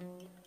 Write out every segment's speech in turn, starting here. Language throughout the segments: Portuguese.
Mm-hmm.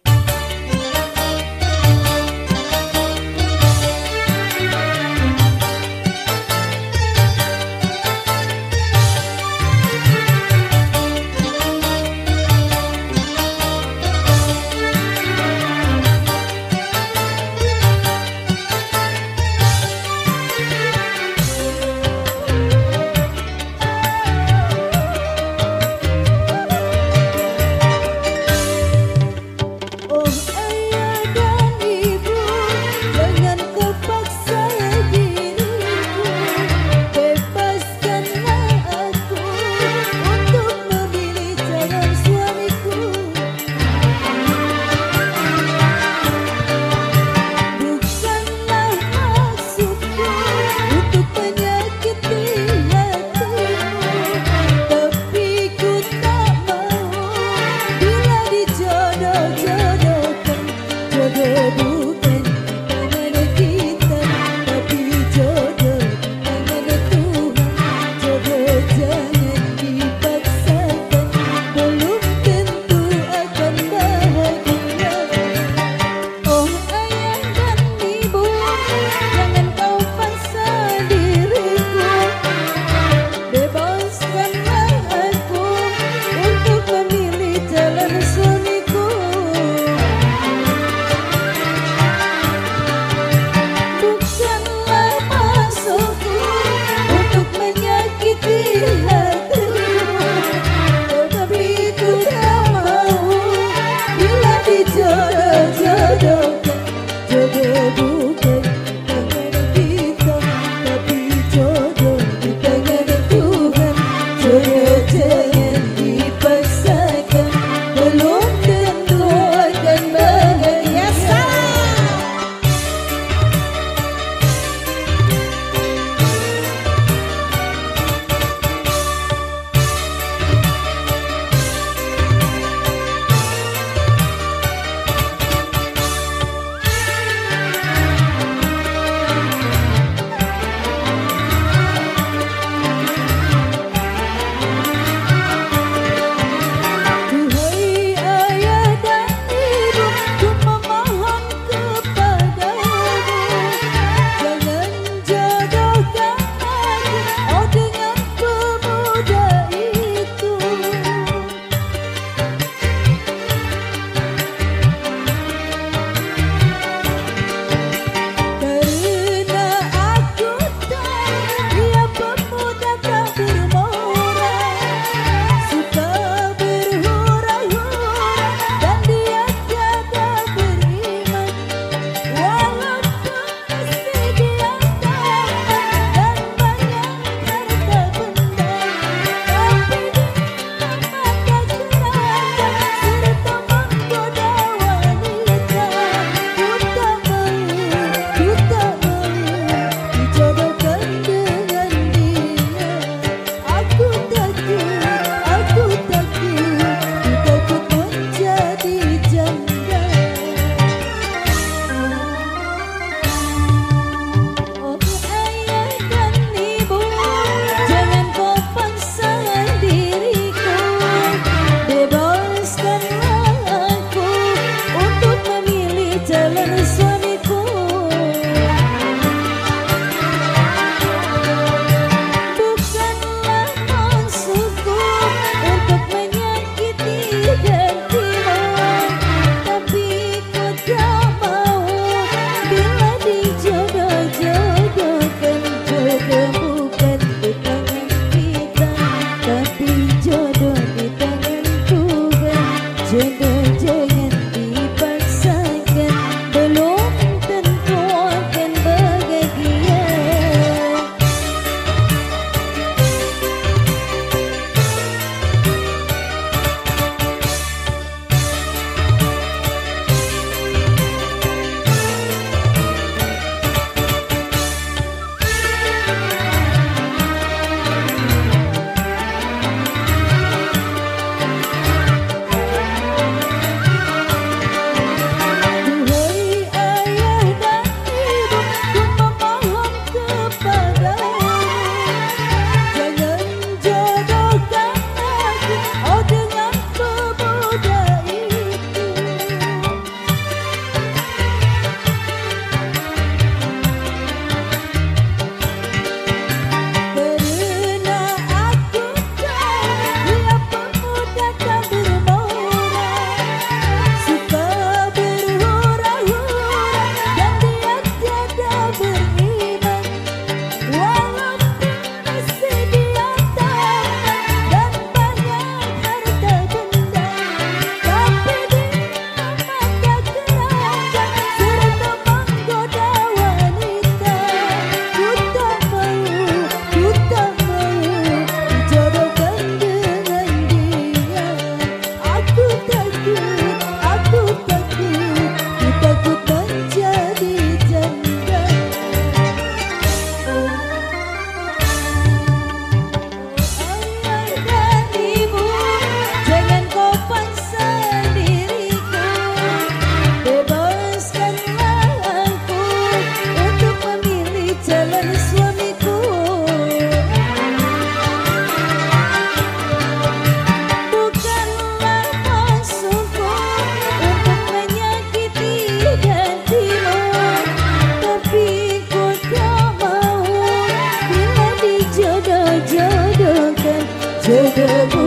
Chegou